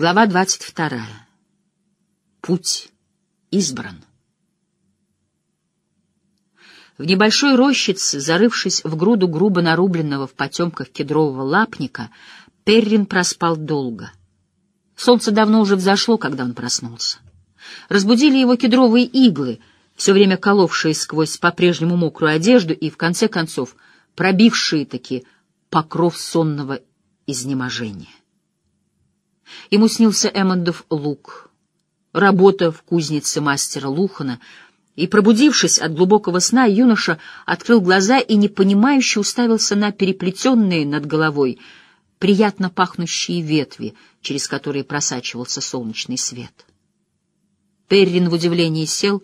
Глава двадцать вторая. Путь избран. В небольшой рощице, зарывшись в груду грубо нарубленного в потемках кедрового лапника, Перрин проспал долго. Солнце давно уже взошло, когда он проснулся. Разбудили его кедровые иглы, все время коловшие сквозь по-прежнему мокрую одежду и, в конце концов, пробившие таки покров сонного изнеможения. Ему снился Эммондов лук, работа в кузнице мастера Лухана, и, пробудившись от глубокого сна, юноша открыл глаза и непонимающе уставился на переплетенные над головой приятно пахнущие ветви, через которые просачивался солнечный свет. Перрин в удивлении сел,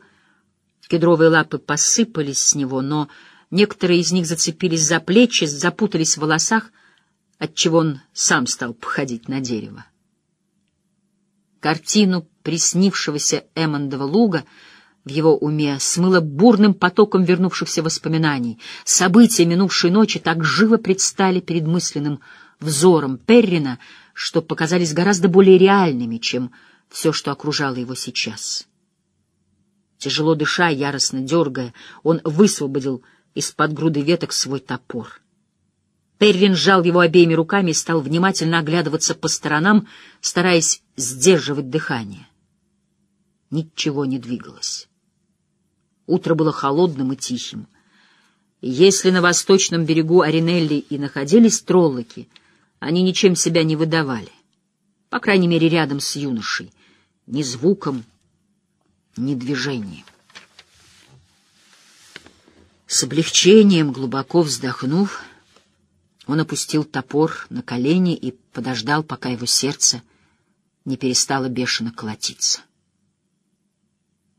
кедровые лапы посыпались с него, но некоторые из них зацепились за плечи, запутались в волосах, отчего он сам стал походить на дерево. Картину приснившегося Эммондова луга в его уме смыло бурным потоком вернувшихся воспоминаний. События минувшей ночи так живо предстали перед мысленным взором Перрина, что показались гораздо более реальными, чем все, что окружало его сейчас. Тяжело дыша, яростно дергая, он высвободил из-под груды веток свой топор — Перрин сжал его обеими руками и стал внимательно оглядываться по сторонам, стараясь сдерживать дыхание. Ничего не двигалось. Утро было холодным и тихим. если на восточном берегу Аринелли и находились троллоки, они ничем себя не выдавали. По крайней мере, рядом с юношей. Ни звуком, ни движением. С облегчением, глубоко вздохнув, он опустил топор на колени и подождал, пока его сердце не перестало бешено колотиться.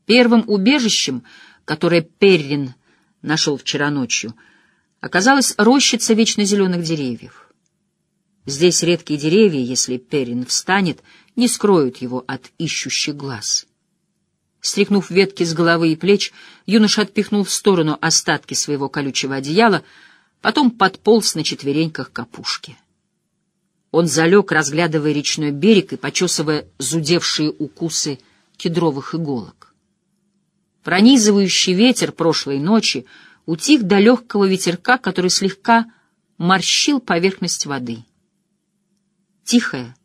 Первым убежищем, которое Перрин нашел вчера ночью, оказалась рощица вечно зеленых деревьев. Здесь редкие деревья, если Перрин встанет, не скроют его от ищущих глаз. Стряхнув ветки с головы и плеч, юноша отпихнул в сторону остатки своего колючего одеяла — потом подполз на четвереньках к опушке. Он залег, разглядывая речной берег и почесывая зудевшие укусы кедровых иголок. Пронизывающий ветер прошлой ночи утих до легкого ветерка, который слегка морщил поверхность воды. Тихая,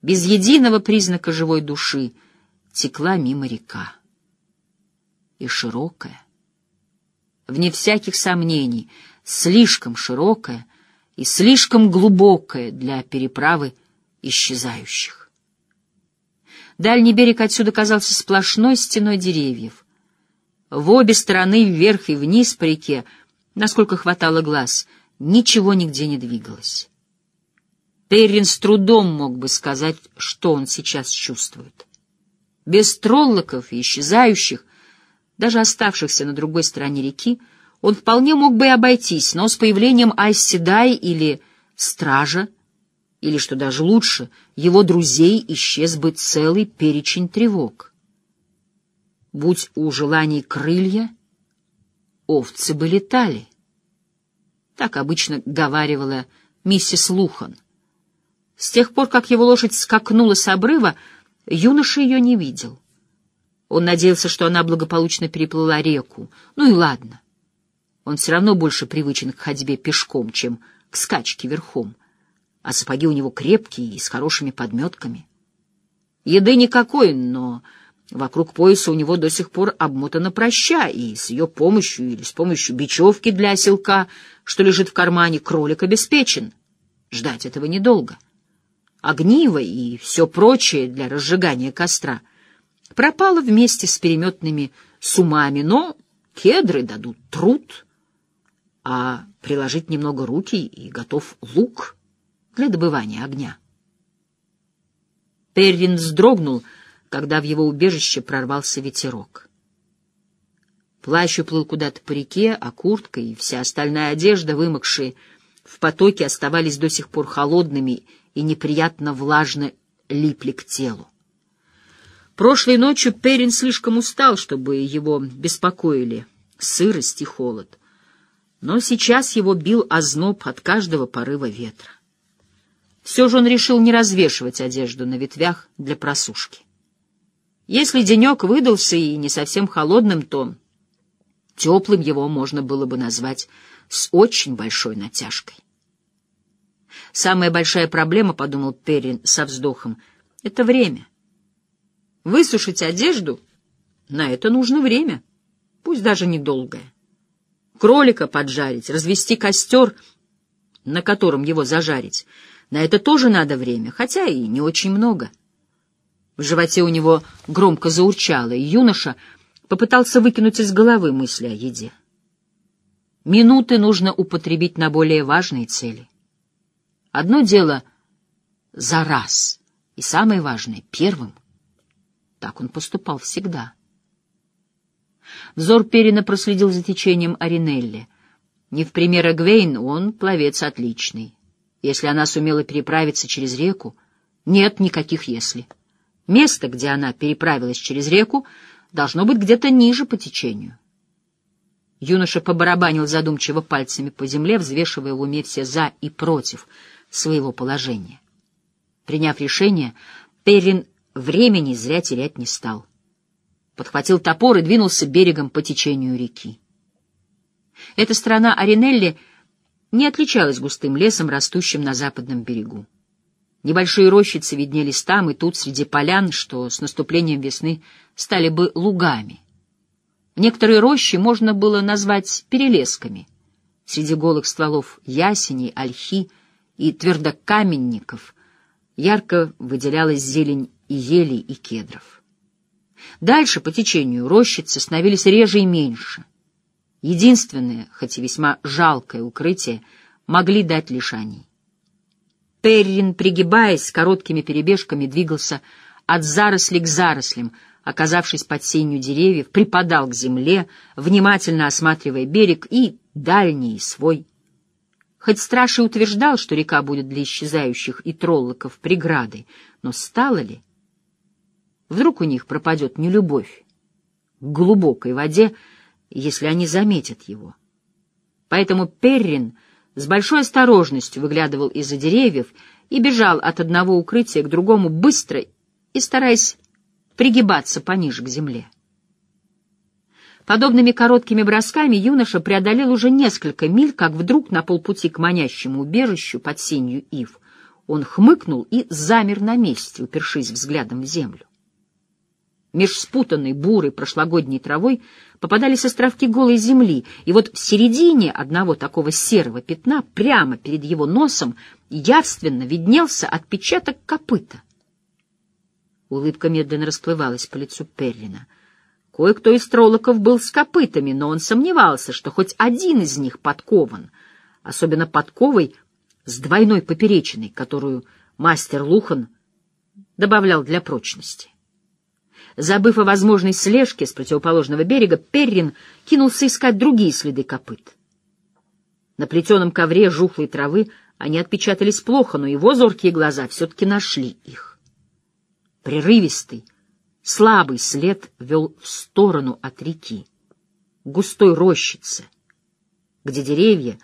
без единого признака живой души, текла мимо река. И широкая, вне всяких сомнений — слишком широкая и слишком глубокая для переправы исчезающих. Дальний берег отсюда казался сплошной стеной деревьев. В обе стороны, вверх и вниз по реке, насколько хватало глаз, ничего нигде не двигалось. Перрин с трудом мог бы сказать, что он сейчас чувствует. Без троллоков и исчезающих, даже оставшихся на другой стороне реки, он вполне мог бы и обойтись, но с появлением Айседай или Стража, или, что даже лучше, его друзей исчез бы целый перечень тревог. Будь у желаний крылья, овцы бы летали. Так обычно говаривала миссис Лухан. С тех пор, как его лошадь скакнула с обрыва, юноша ее не видел. Он надеялся, что она благополучно переплыла реку. Ну и ладно. Он все равно больше привычен к ходьбе пешком, чем к скачке верхом, а сапоги у него крепкие и с хорошими подметками. Еды никакой, но вокруг пояса у него до сих пор обмотана проща, и с ее помощью или с помощью бечевки для оселка, что лежит в кармане, кролик обеспечен. Ждать этого недолго. Огниво и все прочее для разжигания костра пропало вместе с переметными сумами, но кедры дадут труд — а приложить немного руки и готов лук для добывания огня. Перрин вздрогнул, когда в его убежище прорвался ветерок. Плащ уплыл куда-то по реке, а куртка и вся остальная одежда, вымокшие в потоке, оставались до сих пор холодными и неприятно влажно липли к телу. Прошлой ночью Перрин слишком устал, чтобы его беспокоили сырость и холод но сейчас его бил озноб от каждого порыва ветра. Все же он решил не развешивать одежду на ветвях для просушки. Если денек выдался и не совсем холодным, то теплым его можно было бы назвать с очень большой натяжкой. Самая большая проблема, — подумал Перрин со вздохом, — это время. Высушить одежду — на это нужно время, пусть даже недолгое. Кролика поджарить, развести костер, на котором его зажарить — на это тоже надо время, хотя и не очень много. В животе у него громко заурчало, и юноша попытался выкинуть из головы мысли о еде. Минуты нужно употребить на более важные цели. Одно дело за раз, и самое важное — первым. Так он поступал всегда. Взор Перина проследил за течением Аринелли. Не в пример Эгвейн, он пловец отличный. Если она сумела переправиться через реку, нет никаких «если». Место, где она переправилась через реку, должно быть где-то ниже по течению. Юноша побарабанил задумчиво пальцами по земле, взвешивая в уме все «за» и «против» своего положения. Приняв решение, Перрин времени зря терять не стал. Подхватил топор и двинулся берегом по течению реки. Эта страна Аринелли — не отличалась густым лесом, растущим на западном берегу. Небольшие рощицы виднелись там и тут среди полян, что с наступлением весны стали бы лугами. Некоторые рощи можно было назвать перелесками. Среди голых стволов ясеней, ольхи и твердокаменников ярко выделялась зелень и елей, и кедров. Дальше по течению рощицы становились реже и меньше — единственное, хоть и весьма жалкое укрытие, могли дать лишь они. Перрин, пригибаясь короткими перебежками, двигался от заросли к зарослям, оказавшись под сенью деревьев, припадал к земле, внимательно осматривая берег и дальний свой. Хоть страж и утверждал, что река будет для исчезающих и троллоков преградой, но стало ли? Вдруг у них пропадет нелюбовь к глубокой воде, если они заметят его. Поэтому Перрин с большой осторожностью выглядывал из-за деревьев и бежал от одного укрытия к другому быстро и стараясь пригибаться пониже к земле. Подобными короткими бросками юноша преодолел уже несколько миль, как вдруг на полпути к манящему убежищу под сенью ив он хмыкнул и замер на месте, упершись взглядом в землю. Меж спутанной бурой прошлогодней травой попадались островки голой земли, и вот в середине одного такого серого пятна, прямо перед его носом, явственно виднелся отпечаток копыта. Улыбка медленно расплывалась по лицу Перлина. Кое-кто из троллоков был с копытами, но он сомневался, что хоть один из них подкован, особенно подковой с двойной поперечиной, которую мастер Лухан добавлял для прочности. Забыв о возможной слежке с противоположного берега, Перрин кинулся искать другие следы копыт. На плетеном ковре жухлой травы они отпечатались плохо, но его зоркие глаза все-таки нашли их. Прерывистый, слабый след вел в сторону от реки, густой рощицы, где деревья,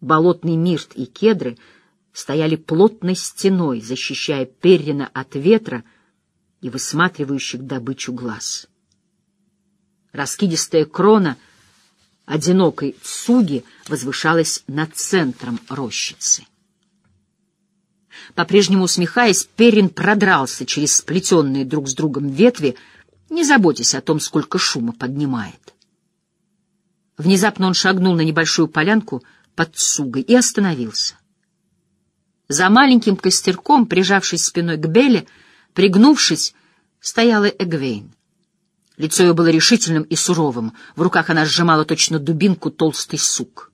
болотный мирт и кедры стояли плотной стеной, защищая Перрина от ветра — и высматривающих добычу глаз. Раскидистая крона одинокой цуги возвышалась над центром рощицы. По-прежнему усмехаясь, Перин продрался через сплетенные друг с другом ветви, не заботясь о том, сколько шума поднимает. Внезапно он шагнул на небольшую полянку под цугой и остановился. За маленьким костерком, прижавшись спиной к Беле, Пригнувшись, стояла Эгвейн. Лицо ее было решительным и суровым. В руках она сжимала точно дубинку толстый сук.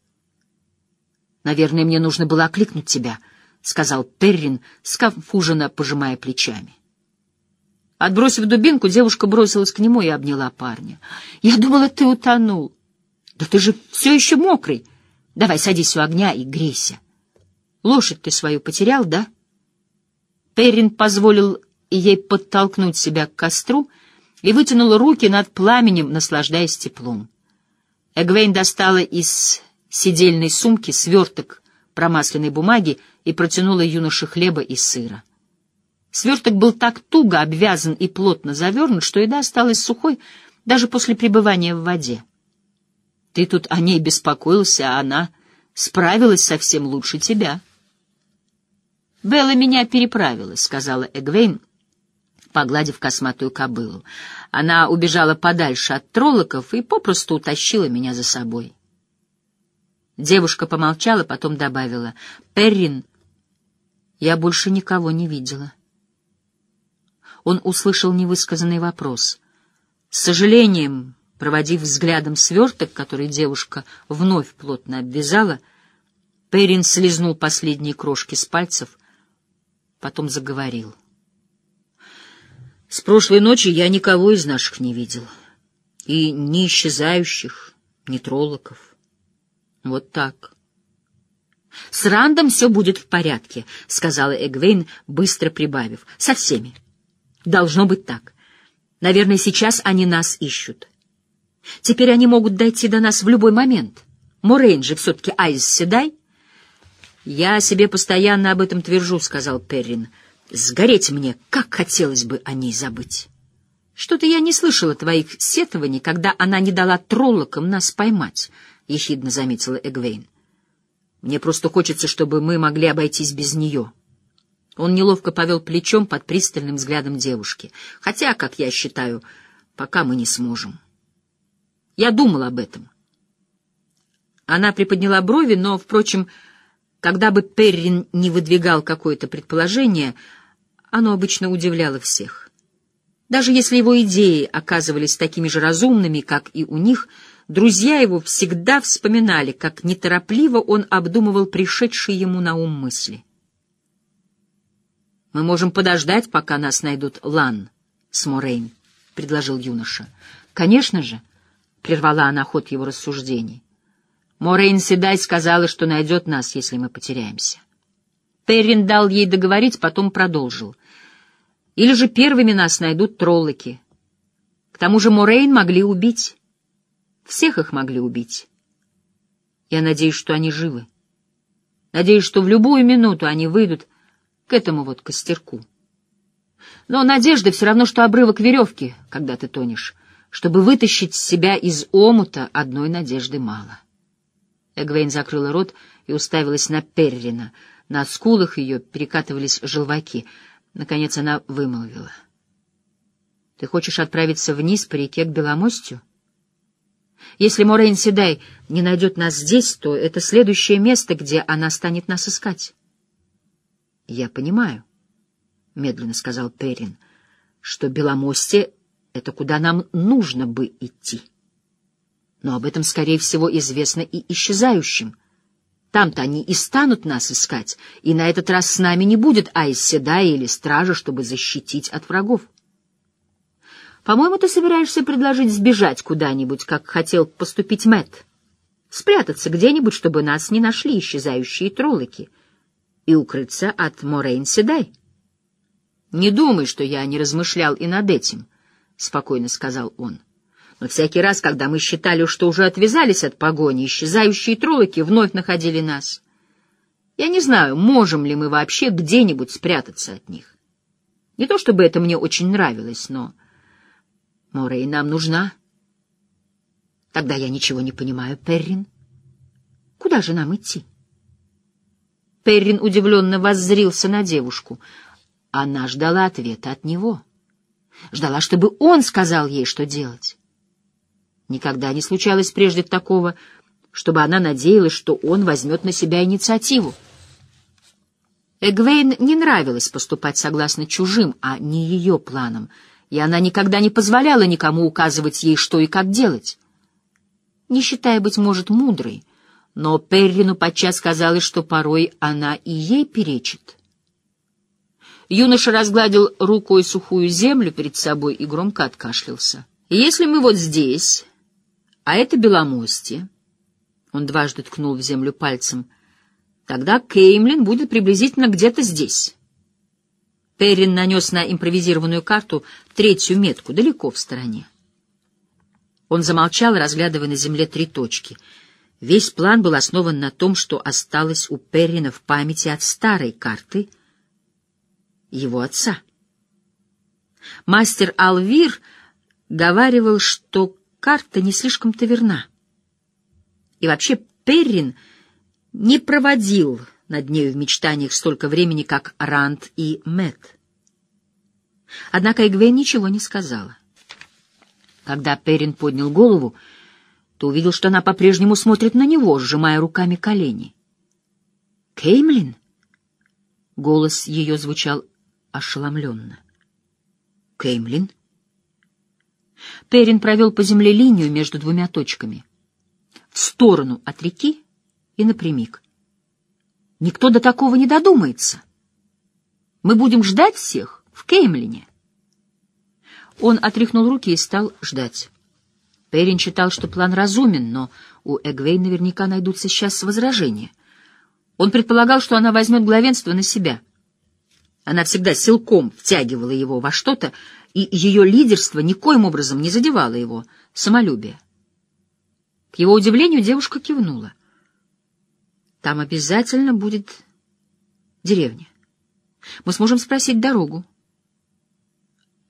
«Наверное, мне нужно было окликнуть тебя», — сказал Перрин, сконфуженно пожимая плечами. Отбросив дубинку, девушка бросилась к нему и обняла парня. «Я думала, ты утонул. Да ты же все еще мокрый. Давай садись у огня и грейся. Лошадь ты свою потерял, да?» Перрин позволил ей подтолкнуть себя к костру и вытянула руки над пламенем, наслаждаясь теплом. Эгвейн достала из сидельной сумки сверток промасленной бумаги и протянула юноше хлеба и сыра. Сверток был так туго обвязан и плотно завернут, что еда осталась сухой даже после пребывания в воде. Ты тут о ней беспокоился, а она справилась совсем лучше тебя. «Белла меня переправила», — сказала Эгвейн, погладив косматую кобылу. Она убежала подальше от троллоков и попросту утащила меня за собой. Девушка помолчала, потом добавила. «Перрин, я больше никого не видела». Он услышал невысказанный вопрос. С сожалением, проводив взглядом сверток, который девушка вновь плотно обвязала, Перрин слезнул последние крошки с пальцев, потом заговорил. «С прошлой ночи я никого из наших не видел. И ни исчезающих, ни троллоков. Вот так. «С Рандом все будет в порядке», — сказала Эгвейн, быстро прибавив. «Со всеми. Должно быть так. Наверное, сейчас они нас ищут. Теперь они могут дойти до нас в любой момент. Морейн же все-таки Айз Седай». «Я себе постоянно об этом твержу», — сказал Перрин. «Сгореть мне, как хотелось бы о ней забыть». «Что-то я не слышала твоих сетований, когда она не дала троллокам нас поймать». — ехидно заметила Эгвейн. «Мне просто хочется, чтобы мы могли обойтись без нее». Он неловко повел плечом под пристальным взглядом девушки. «Хотя, как я считаю, пока мы не сможем». «Я думал об этом». Она приподняла брови, но, впрочем, когда бы Перрин не выдвигал какое-то предположение, оно обычно удивляло всех. Даже если его идеи оказывались такими же разумными, как и у них — Друзья его всегда вспоминали, как неторопливо он обдумывал пришедшие ему на ум мысли. «Мы можем подождать, пока нас найдут Лан с Морейн», — предложил юноша. «Конечно же», — прервала она ход его рассуждений. «Морейн Седай сказала, что найдет нас, если мы потеряемся». Перрин дал ей договорить, потом продолжил. «Или же первыми нас найдут троллоки. К тому же Морейн могли убить». Всех их могли убить. Я надеюсь, что они живы. Надеюсь, что в любую минуту они выйдут к этому вот костерку. Но надежда все равно, что обрывок веревки, когда ты тонешь. Чтобы вытащить себя из омута, одной надежды мало. Эгвейн закрыла рот и уставилась на Перрина. На скулах ее перекатывались желваки. Наконец она вымолвила. — Ты хочешь отправиться вниз по реке к Беломостью? Если Морейн Седай не найдет нас здесь, то это следующее место, где она станет нас искать. — Я понимаю, — медленно сказал Перин, — что Беломостье — это куда нам нужно бы идти. Но об этом, скорее всего, известно и исчезающим. Там-то они и станут нас искать, и на этот раз с нами не будет Айс Седая или Стража, чтобы защитить от врагов. По-моему, ты собираешься предложить сбежать куда-нибудь, как хотел поступить Мэт, спрятаться где-нибудь, чтобы нас не нашли исчезающие троллоки, и укрыться от Морейн Седай. Не думай, что я не размышлял и над этим, спокойно сказал он. Но всякий раз, когда мы считали, что уже отвязались от погони, исчезающие троллоки вновь находили нас. Я не знаю, можем ли мы вообще где-нибудь спрятаться от них. Не то чтобы это мне очень нравилось, но Морей нам нужна. Тогда я ничего не понимаю, Перрин. Куда же нам идти? Перрин удивленно воззрился на девушку. Она ждала ответа от него. Ждала, чтобы он сказал ей, что делать. Никогда не случалось прежде такого, чтобы она надеялась, что он возьмет на себя инициативу. Эгвейн не нравилось поступать согласно чужим, а не ее планам — и она никогда не позволяла никому указывать ей, что и как делать. Не считая, быть может, мудрой, но Перрину подчас казалось, что порой она и ей перечит. Юноша разгладил рукой сухую землю перед собой и громко откашлялся. «Если мы вот здесь, а это Беломостье...» Он дважды ткнул в землю пальцем. «Тогда Кеймлин будет приблизительно где-то здесь». Перрин нанес на импровизированную карту третью метку, далеко в стороне. Он замолчал, разглядывая на земле три точки. Весь план был основан на том, что осталось у Перрина в памяти от старой карты его отца. Мастер Алвир говаривал, что карта не слишком-то верна. И вообще Перрин не проводил над нею в мечтаниях столько времени, как Ранд и Мэтт. Однако Эгвейн ничего не сказала. Когда Перрин поднял голову, то увидел, что она по-прежнему смотрит на него, сжимая руками колени. «Кеймлин?» Голос ее звучал ошеломленно. «Кеймлин?» Перрин провел по земле линию между двумя точками. В сторону от реки и напрямик. Никто до такого не додумается. Мы будем ждать всех в Кеймлине. Он отряхнул руки и стал ждать. Перин считал, что план разумен, но у Эгвей наверняка найдутся сейчас возражения. Он предполагал, что она возьмет главенство на себя. Она всегда силком втягивала его во что-то, и ее лидерство никоим образом не задевало его самолюбие. К его удивлению девушка кивнула. Там обязательно будет деревня. Мы сможем спросить дорогу.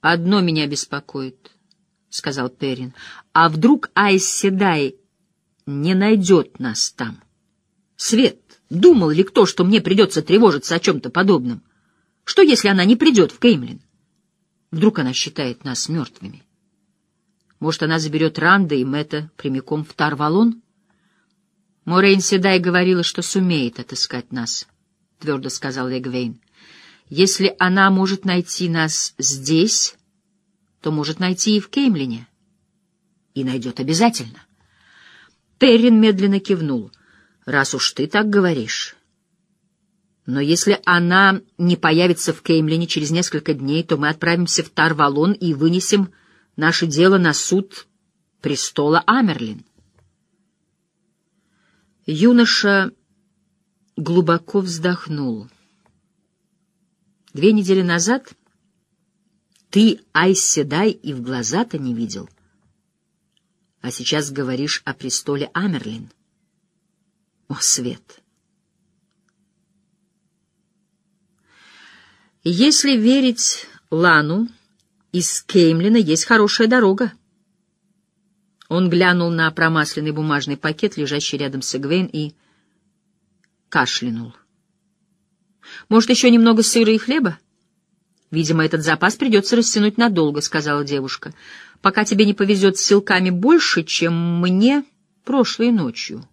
Одно меня беспокоит, — сказал Перин. А вдруг Айс Седай не найдет нас там? Свет, думал ли кто, что мне придется тревожиться о чем-то подобном? Что, если она не придет в Кеймлин? Вдруг она считает нас мертвыми? Может, она заберет Ранда и Мэтта прямиком в Тарвалон? Морейн Седай говорила, что сумеет отыскать нас, — твердо сказал Эгвейн. Если она может найти нас здесь, то может найти и в Кеймлине. И найдет обязательно. Перрин медленно кивнул. Раз уж ты так говоришь. Но если она не появится в Кеймлине через несколько дней, то мы отправимся в Тарвалон и вынесем наше дело на суд престола Амерлин. Юноша глубоко вздохнул. Две недели назад ты Айседай и в глаза-то не видел. А сейчас говоришь о престоле Амерлин. О, Свет! Если верить Лану, из Кеймлина есть хорошая дорога. Он глянул на промасленный бумажный пакет, лежащий рядом с Эгвейн, и кашлянул. «Может, еще немного сыра и хлеба?» «Видимо, этот запас придется растянуть надолго», — сказала девушка, «пока тебе не повезет с силками больше, чем мне прошлой ночью».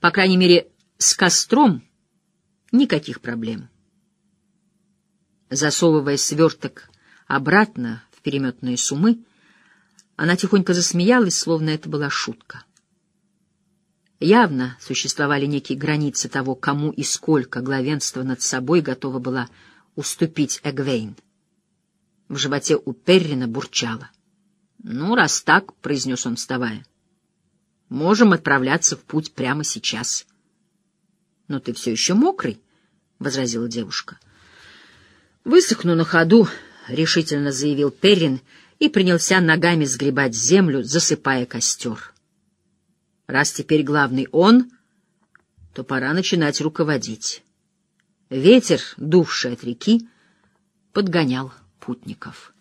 По крайней мере, с костром никаких проблем. Засовывая сверток обратно в переметные сумы, она тихонько засмеялась, словно это была шутка. Явно существовали некие границы того, кому и сколько главенства над собой готова была уступить Эгвейн. В животе у Перрина бурчало. «Ну, раз так», — произнес он, вставая, — «можем отправляться в путь прямо сейчас». «Но ты все еще мокрый», — возразила девушка. «Высохну на ходу», — решительно заявил Перрин и принялся ногами сгребать землю, засыпая костер. Раз теперь главный он, то пора начинать руководить. Ветер, дувший от реки, подгонял путников.